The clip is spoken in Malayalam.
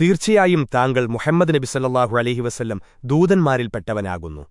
തീർച്ചയായും താങ്കൾ മുഹമ്മദ് നബിസല്ലാഹു അലഹി വസ്ല്ലം ദൂതന്മാരിൽപ്പെട്ടവനാകുന്നു.